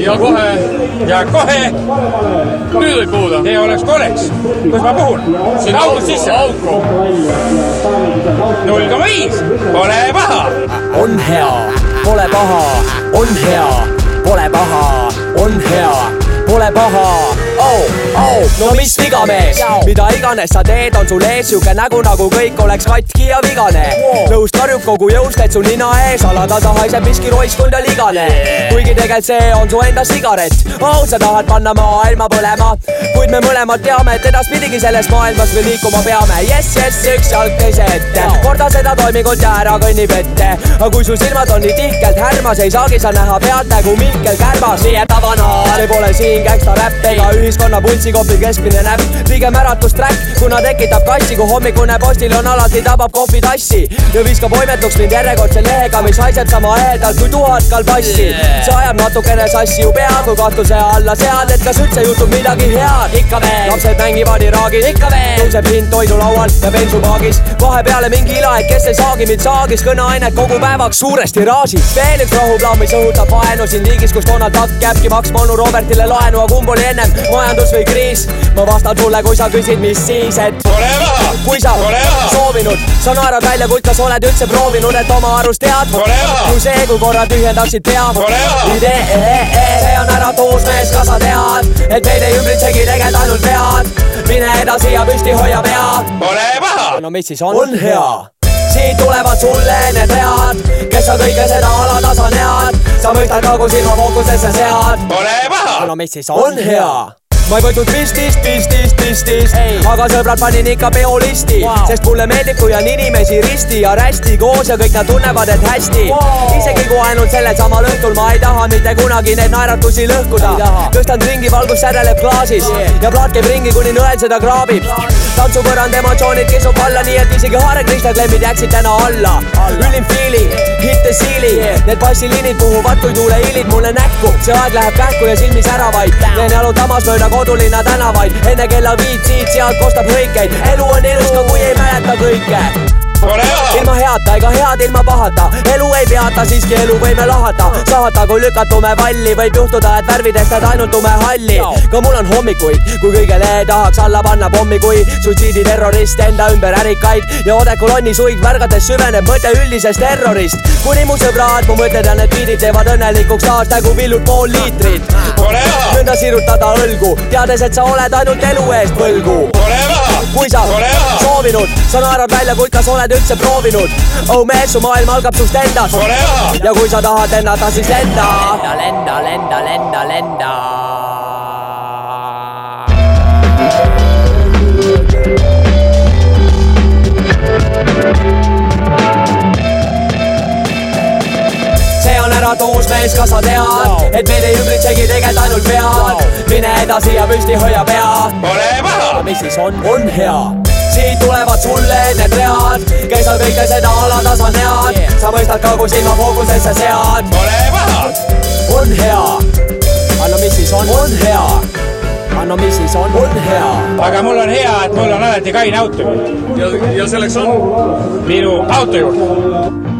ja kohe, ja kohe nüüd võib puhuda. ei oleks kui oleks. kus ma puhun? siin august sisse. auku. null koma viis, pole paha. on hea, pole paha, on hea, pole paha, on hea, pole paha. Oh, oh, no mis viga mees, mida iganes sa teed, on sul ees siuke nägu, nagu kõik oleks katki ja vigane. nõust karjub kogu jõust, et su nina ees alatasa haiseb miski roiskund ja ligane. kuigi tegelikult see on su enda sigaret. oh, sa tahad panna maailma põlema, kuid me mõlemad teame, et edaspidigi selles maailmas me liikuma peame. jess, jess, üks jalg teise ette, korda seda toimingut ja ära kõnnib ette. aga kui su silmad on nii tihkelt härmas, ei saagi sa näha pealt nägu Mihkel Kärmas, nii et avana. see pole siin gängsta räpp ega ühiskonna pulssikopi keskmine näpp, pigem äratustrack, kuna tekitab kassi, kui hommikune postiljon alati tabab kohvitassi ja viskab oimetuks mind järjekordse lehega, mis haiseb sama ehedalt kui tuhat kalbassi. see ajab natukene sassi ju pea, kui kahtluse alla sead, et kas üldse juhtub midagi head. ikka veel, lapsed mängivad Iraagis, ikka veel, tõuseb hind toidulaual ja bensupaagis. vahepeale mingi ilahet, kes ei saagi mind saagis, kõneainet kogu päevaks suures tiraažis. veel üks rahuplaan, mis õhutab vaenu siin riigis, kus Donald Duck jääbki maksma onu Robertile laenu, aga kumb oli ennem, majandus või kriis? ma vastan sulle, kui sa küsid, mis siis, et pole paha. kui sa Pole paha. soovinud, sa naerad välja, kuid kas oled üldse proovinud, et oma arust tead? Pole paha. kui see, kui korra tühjendaksid pea. Pole paha. idee, see on ära tuus mees, kas sa tead, et meid ei ümbritsegi tegelikult ainult pead. mine edasi ja püsti hoia pead. pole paha. no mis siis on? on hea siit tulevad sulle need read, kes sa kõike seda alatasa näed, sa mõistad ka, kui silma fookusesse sead. pole paha. no mis siis on? on hea ma ei võtnud pistist, pistist, pistist, aga sõbrad panin ikka peolisti wow., sest mulle meeldib, kui on inimesi risti ja rästi koos ja kõik nad tunnevad, et hästi wow.. isegi kui ainult sellel samal õhtul ma ei taha mitte kunagi neid naeratusi lõhkuda. tõstan ringi, valgus säreleb klaasis yeah. ja plaat käib ringi, kuni nõel seda kraabib. tantsupõrand emotsioonid kisub alla, nii et isegi haarekriista klemmid jääksid täna alla, alla.. ülim feeling, hit the ceiling yeah., need bassiliinid puhuvad kui tuuleiilid mulle näkku, see aeg läheb kähku ja silmi säravaid. teen jalutamas mööda kodulinna tänavaid, enne kella viit siit-sealt kostab hõikeid. elu on ilus ka kui ei mäleta kõike. Ilma heata ega head ilma pahata, elu ei peata, siiski elu võime lahata. saata, kui lükatume valli, võib juhtuda, et värvidest jääd ainult tume halli. ka mul on hommikuid, kui kõigele tahaks alla panna pommi, kui suitsiiditerrorist enda ümber ärikaid ja Odeku lonnisuig märgates süveneb mõte üldisest terrorist. kuni mu sõbrad, mu mõtted ja need biidid teevad õnnelikuks taas nagu villud pool liitrit. nõnda sirutada õlgu, teades, et sa oled ainult elu eest võlgu kui sa. soovinud, sa naerad välja, kuid kas oled üldse proovinud? oh mees, su maailm algab sust endast. ja kui sa tahad lennata, siis lenda. lenda, lenda, lenda, lenda, see on ära tuus mees, kas sa tead, et meid ei ümbritsegi tegelikult ainult pead. mine edasi ja püsti hoia pead. Mis siis on? on hea. siit tulevad sulle need read, kes sa kõike seda alatasa näed yeah.. sa mõistad ka, kui silma fookusesse sead. pole paha. on hea. aga mis siis on? on hea. aga mis siis on? on hea. aga mul on hea, et mul on alati kaine autojuht. ja, ja selleks on minu autojuht.